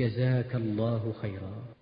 جزاك الله خيرا.